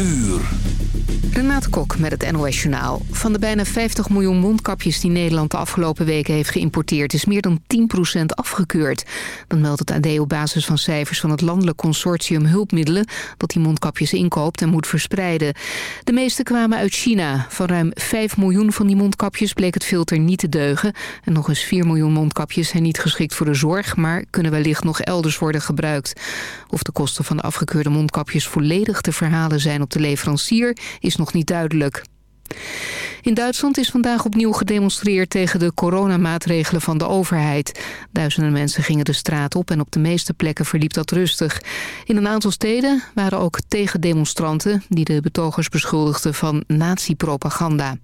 uur. Renate Kok met het NOS Journaal. Van de bijna 50 miljoen mondkapjes die Nederland de afgelopen weken heeft geïmporteerd... is meer dan 10% afgekeurd. Dan meldt het AD op basis van cijfers van het landelijk consortium Hulpmiddelen... dat die mondkapjes inkoopt en moet verspreiden. De meeste kwamen uit China. Van ruim 5 miljoen van die mondkapjes bleek het filter niet te deugen. En nog eens 4 miljoen mondkapjes zijn niet geschikt voor de zorg... maar kunnen wellicht nog elders worden gebruikt. Of de kosten van de afgekeurde mondkapjes volledig te verhalen zijn op de leverancier... is nog niet duidelijk. In Duitsland is vandaag opnieuw gedemonstreerd tegen de coronamaatregelen van de overheid. Duizenden mensen gingen de straat op en op de meeste plekken verliep dat rustig. In een aantal steden waren ook tegendemonstranten die de betogers beschuldigden van nazi-propaganda.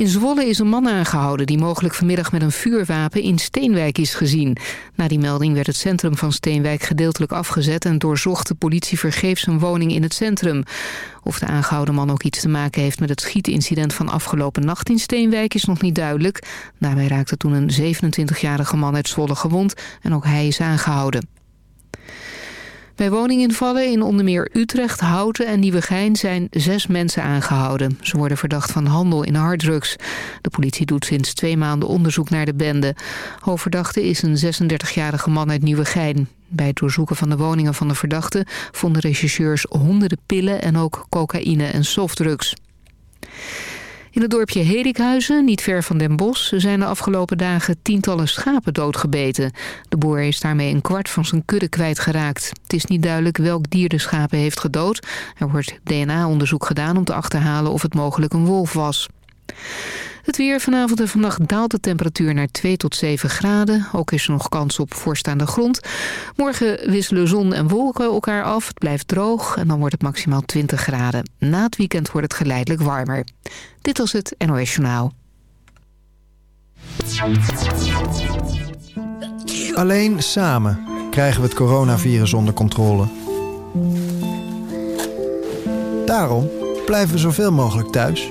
In Zwolle is een man aangehouden die mogelijk vanmiddag met een vuurwapen in Steenwijk is gezien. Na die melding werd het centrum van Steenwijk gedeeltelijk afgezet en doorzocht de politie vergeefs een woning in het centrum. Of de aangehouden man ook iets te maken heeft met het schietincident van afgelopen nacht in Steenwijk is nog niet duidelijk. Daarbij raakte toen een 27-jarige man uit Zwolle gewond en ook hij is aangehouden. Bij woninginvallen in onder meer Utrecht, Houten en Nieuwegein zijn zes mensen aangehouden. Ze worden verdacht van handel in harddrugs. De politie doet sinds twee maanden onderzoek naar de bende. Hoofdverdachte is een 36-jarige man uit Nieuwegein. Bij het doorzoeken van de woningen van de verdachte vonden rechercheurs honderden pillen en ook cocaïne en softdrugs. In het dorpje Hedikhuizen, niet ver van Den Bosch... zijn de afgelopen dagen tientallen schapen doodgebeten. De boer is daarmee een kwart van zijn kudde kwijtgeraakt. Het is niet duidelijk welk dier de schapen heeft gedood. Er wordt DNA-onderzoek gedaan om te achterhalen of het mogelijk een wolf was. Het weer vanavond en vannacht daalt de temperatuur naar 2 tot 7 graden. Ook is er nog kans op voorstaande grond. Morgen wisselen zon en wolken elkaar af. Het blijft droog en dan wordt het maximaal 20 graden. Na het weekend wordt het geleidelijk warmer. Dit was het NOS Journaal. Alleen samen krijgen we het coronavirus onder controle. Daarom blijven we zoveel mogelijk thuis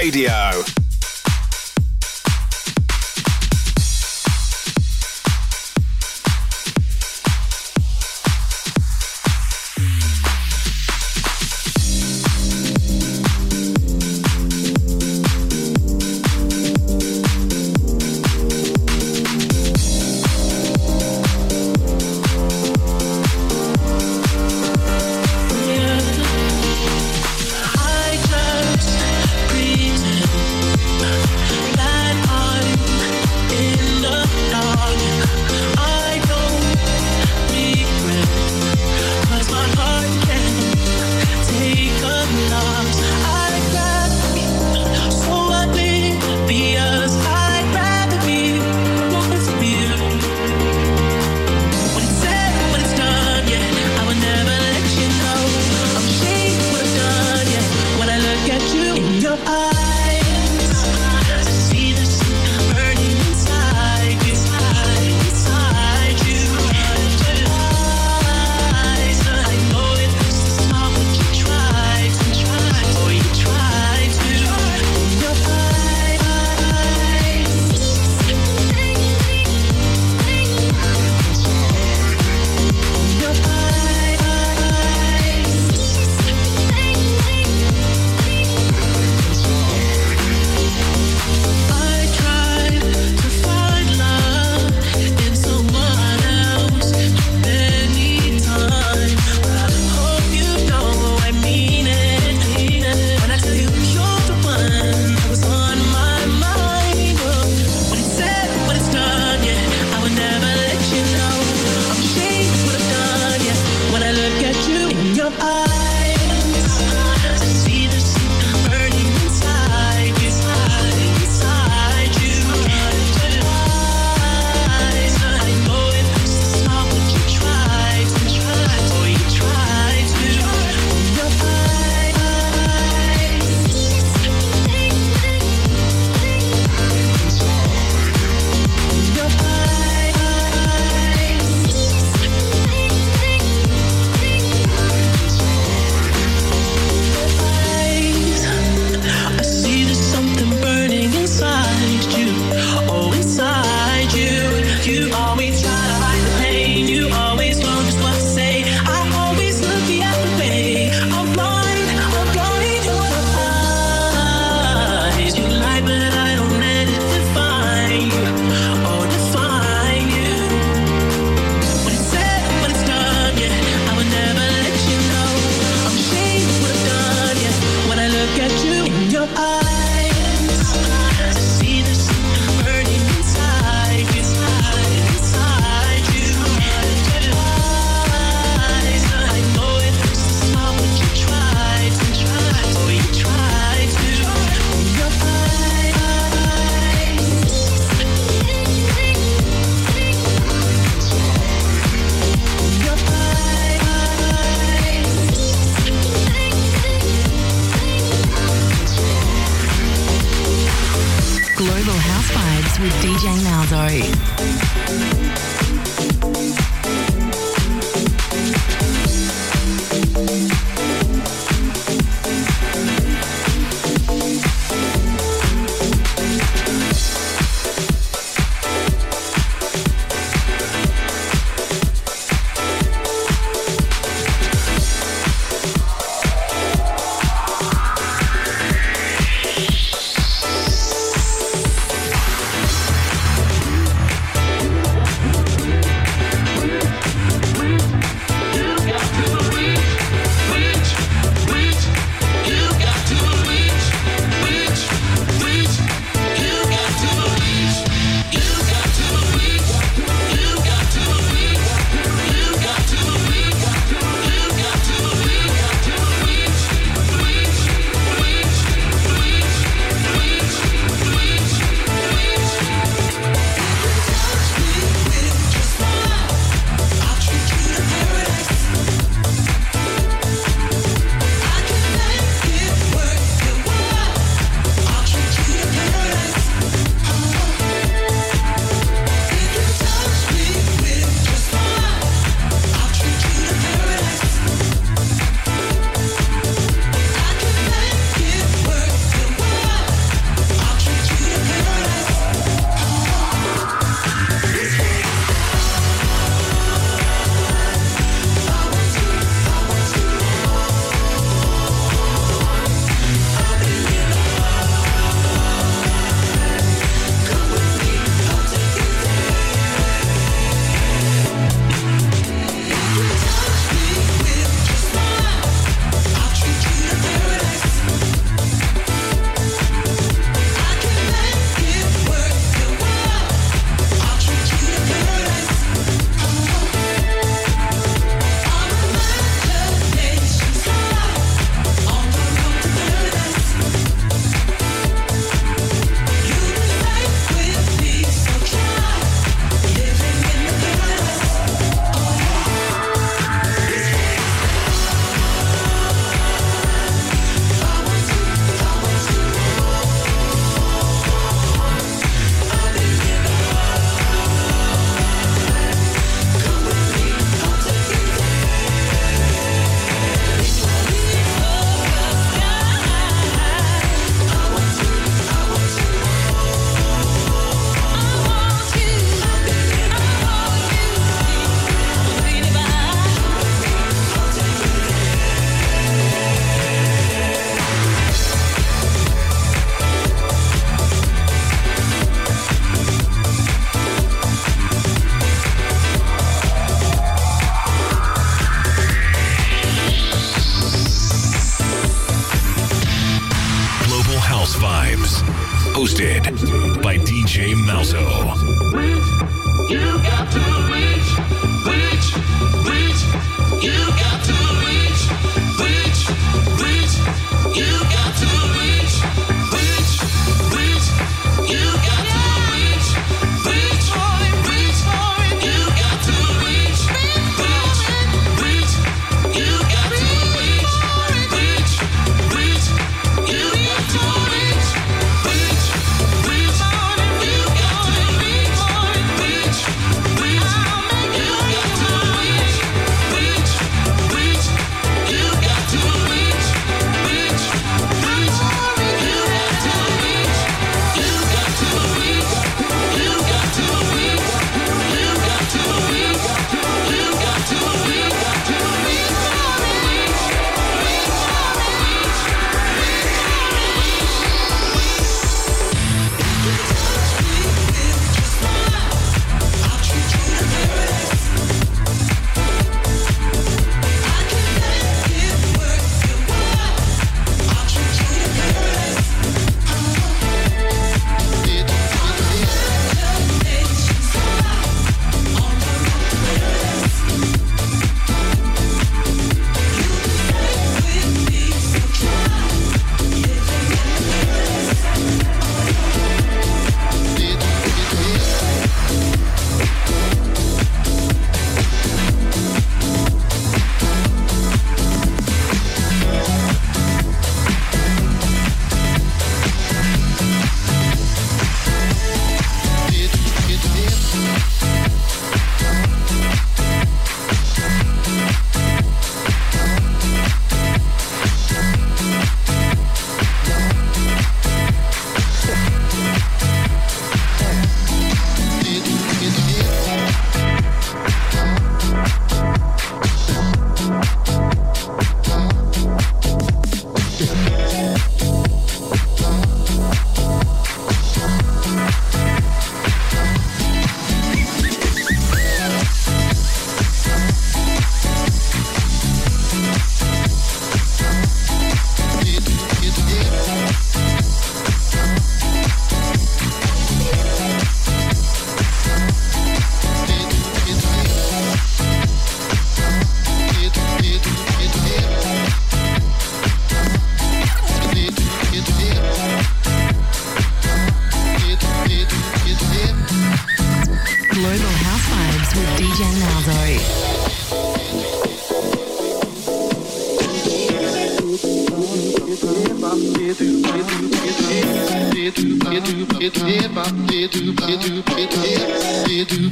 Radio.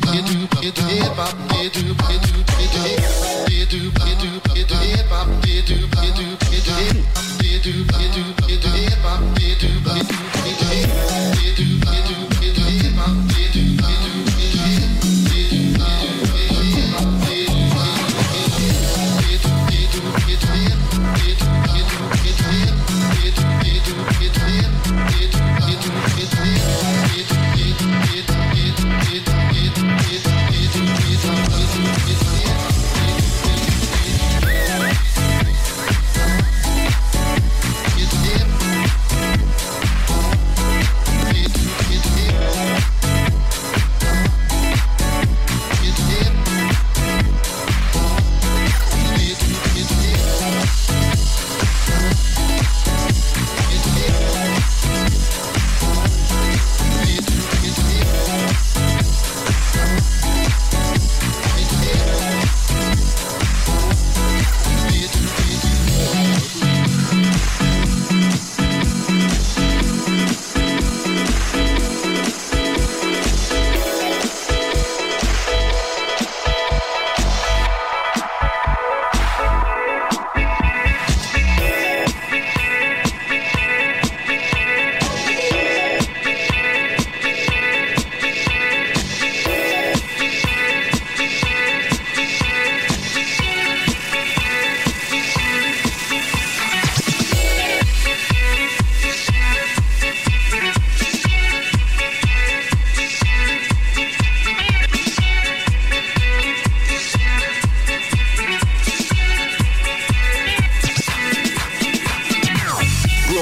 it, it, it, it, it, it, it, it, it, it, it, it,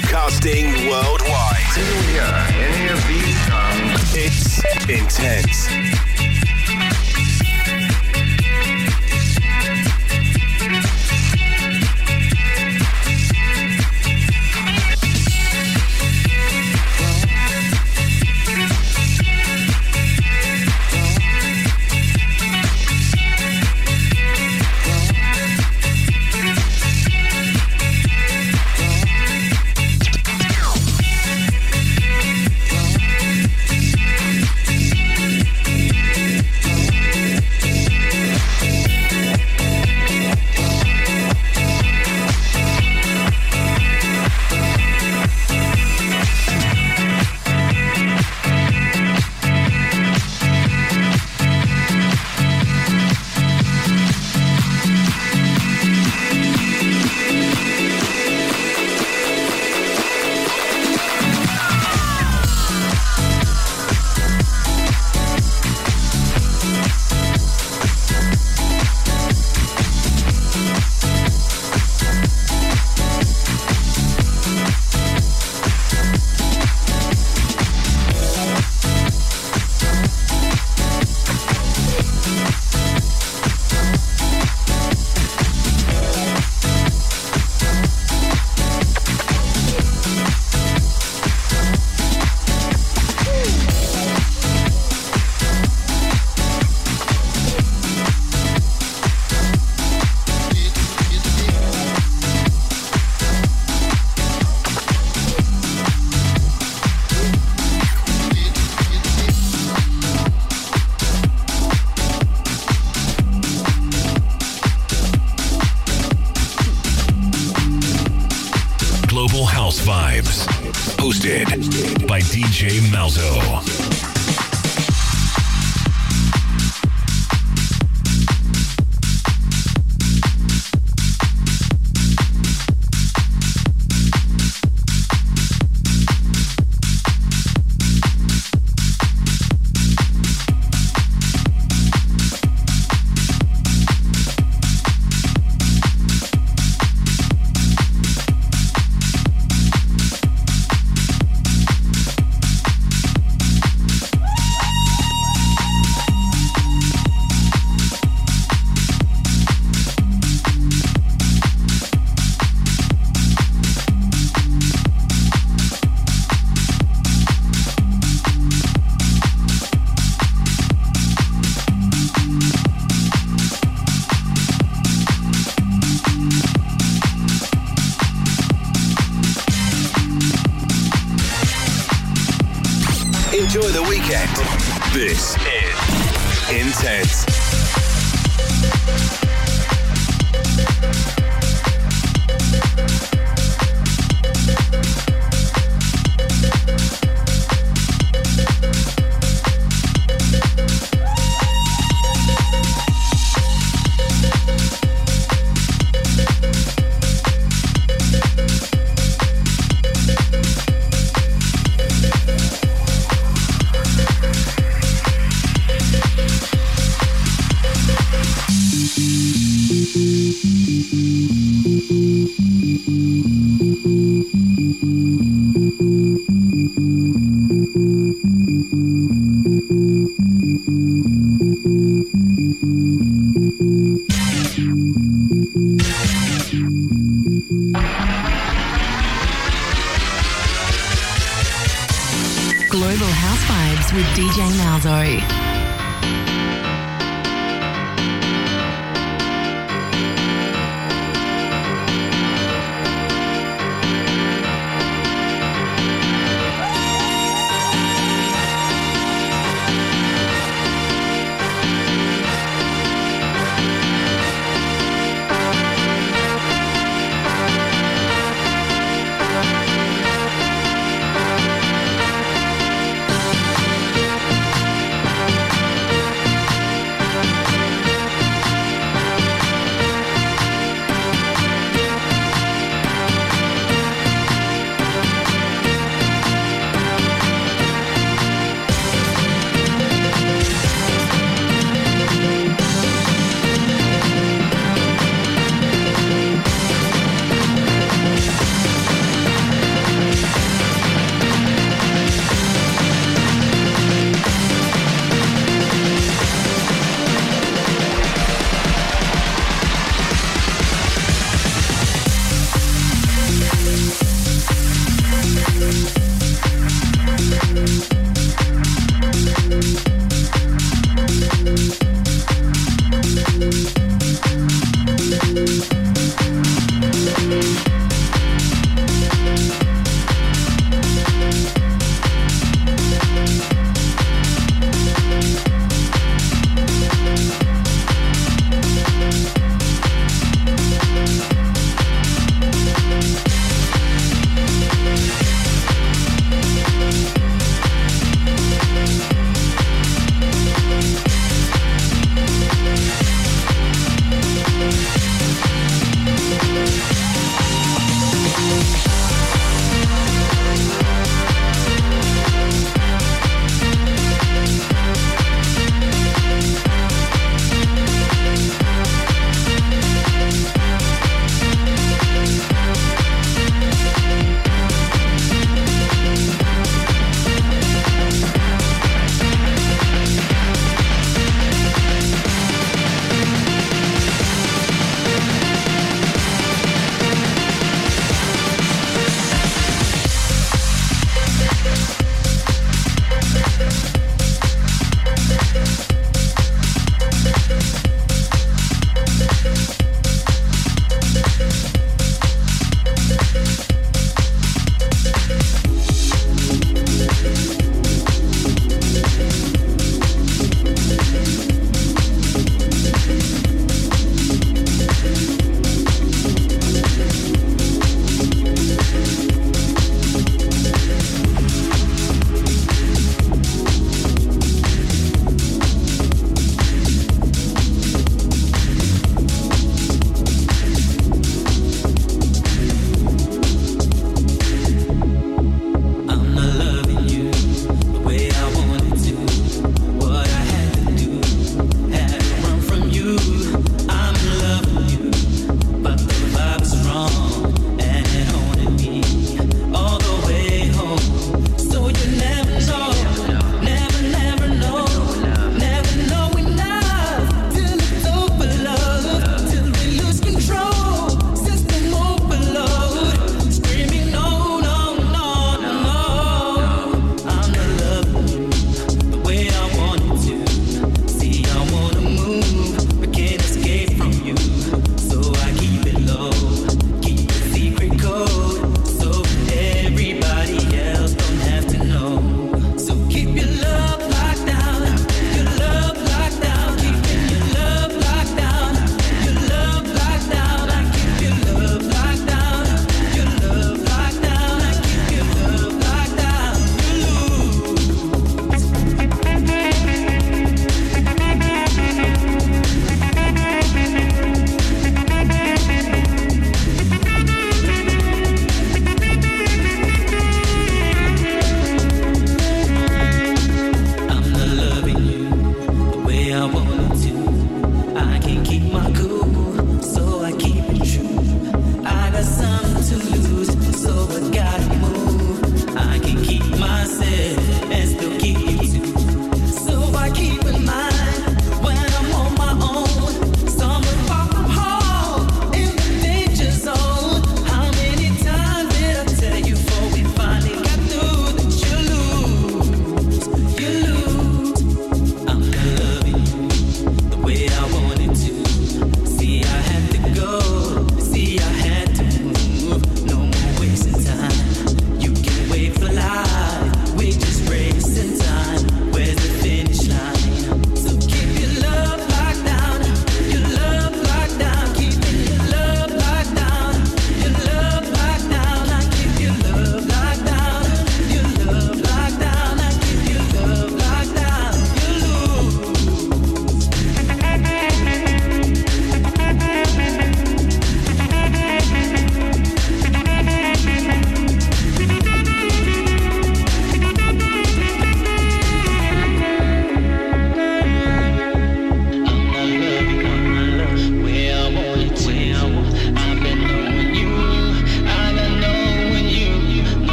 broadcasting worldwide. Can you hear any of these songs? It's intense. hosted by DJ Malzo.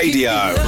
Radio.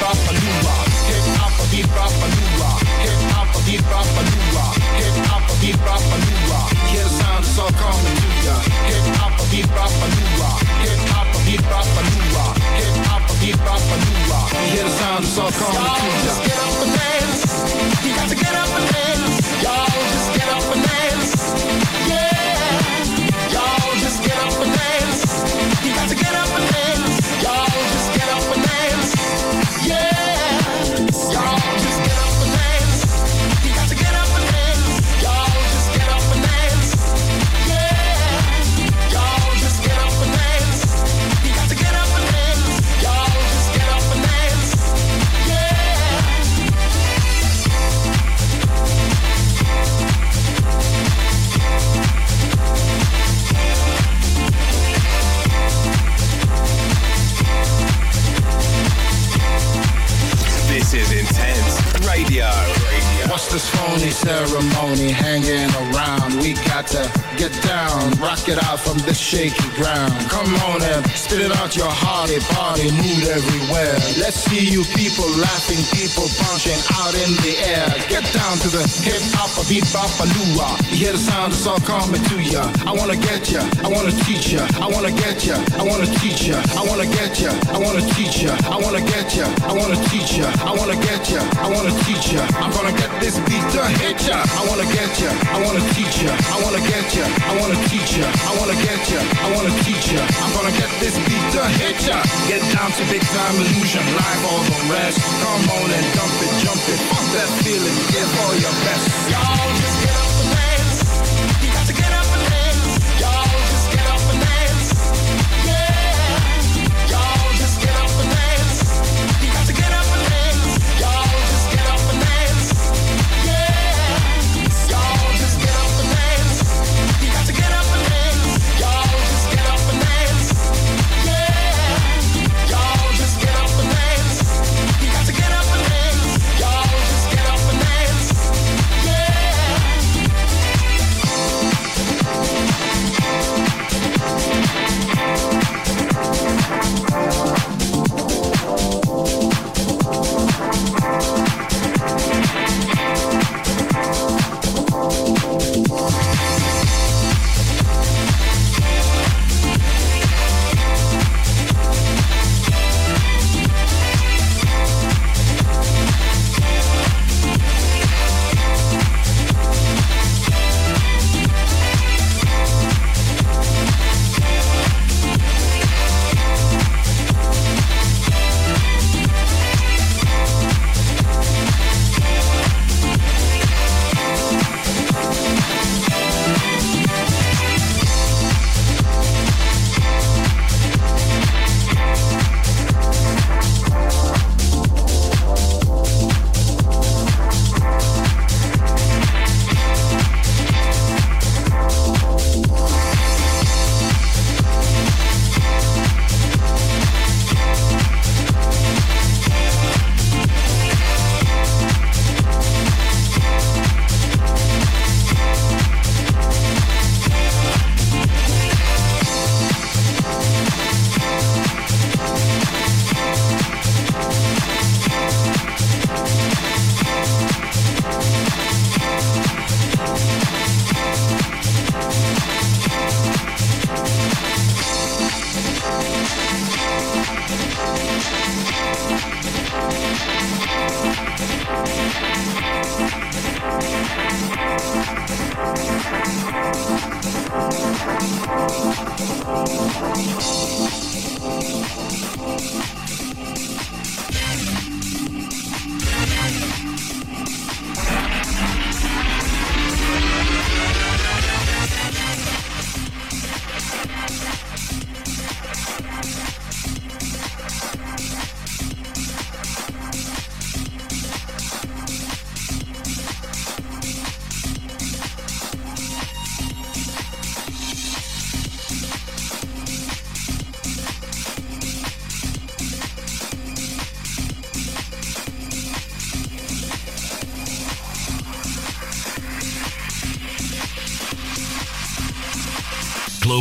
Papalua, hip hop of the Papalua, hip hop of the Papalua, hij hop of the Papalua. Hear the sound of soul calling to ya. Hip hop of the Papalua, hip hop of the Papalua, hip hij of the Papalua. Hear the sound of soul calling to ya. Y'all just get up and dance. You got to get up and dance. Y'all just get up and dance. this phony ceremony hanging around. We got to shaky ground. Come on and spit it out your hearty party mood everywhere. Let's see you people laughing, people punching out in the air. Get down to the hip hop a beat bop a lua. You hear the sound, it's all coming to ya. I wanna get ya, I wanna teach ya, I wanna get ya, I wanna teach ya, I wanna get ya, I wanna teach ya, I wanna get ya, I wanna teach ya, I wanna get ya, I wanna teach ya. I'm gonna get this beat to hit ya. I wanna get ya, I wanna teach ya, I wanna get ya, I wanna teach ya, I wanna get ya, I wanna teach ya. I'm gonna get this beat to hit ya. Get down to big time illusion, live all the rest. Come on and dump it, jump it, fuck that feeling, give all your best. Y'all just get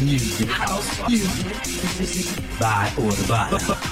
Music. House music. By or the bottom.